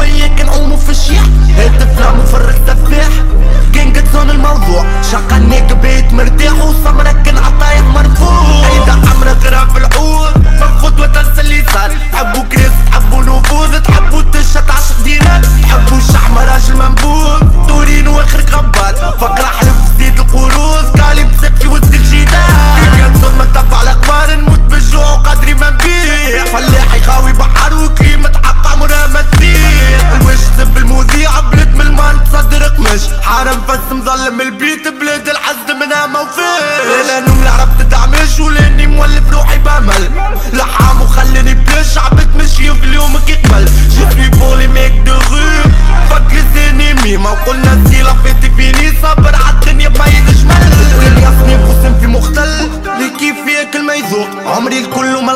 شوية كنعومو في الشيح هاتف لا مفرق سفاح كان قد الموضوع. شقناك بيت مرتاح وصبرك كنعوم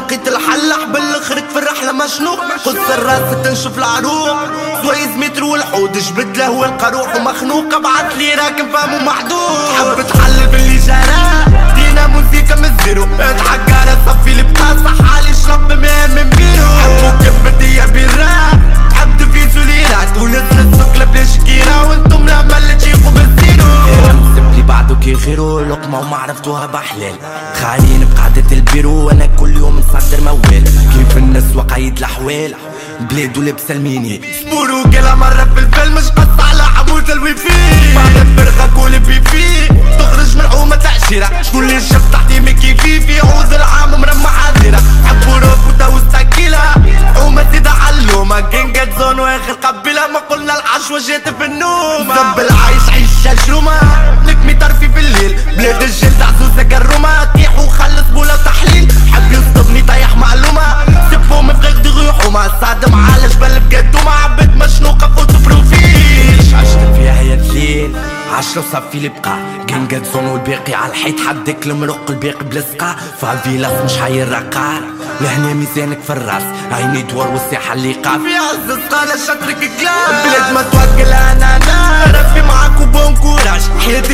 لقيت الحل احبل خرج في الرحلة مشنوق قدس الراس تنشف العروق. سويز متر والحوض جبت له والقروح ومخنوق ابعت لي راكب فامو محدود. حب تحلل باللي جرى. دينا موسيقى من الزيرو اضحك على صفي اللي حالي شرب ما من بيرو. حبوا كيف بدي بالراب حب تفيزو ليرات ونزل السكلة بلا شكيرة وأنتم لما اللي تشيخوا بالزيرو. سبلي بعدو كي غيرو لقمة وما عرفتوها بحلال. خالين بقعدة البيرو. وأنا كل يوم نصدر موال كيف الناس وقايد الأحوال؟ بلاد ولبس الميني سبورو قالها مرة في الفيلم مش قص على عمود الويفي بعد الفرقة كل بيفي تخرج من حومة تأشيرة شكون اللي شاف تحتي ميكي في في. عوز العام مرمى حاضرة حبوا روف وداوز تاكيلة. حومة زيدة علومة. كينجات زون واخر قبيلة. ما قلنا العشوة جات في النوم زب العيش عيش شرومة لك ميطرفي في الليل بلاد الجلد عزوزة سعد معالج بل بقدومة عبد مشنوقة فوت بروفيل. عشت فيها يا الليل عشرة وصافي بقى جنجات زون والباقي على الحيط حدك المرق الباقي بلصقة. فافيلاس مش حيرقع لهنا ميزانك في الراس عيني دور والساحة اللي قاف في عز الصالة شطرك كلاس. بلاد ما توكل أنا أنا ربي معاك وبون كوراج حياتك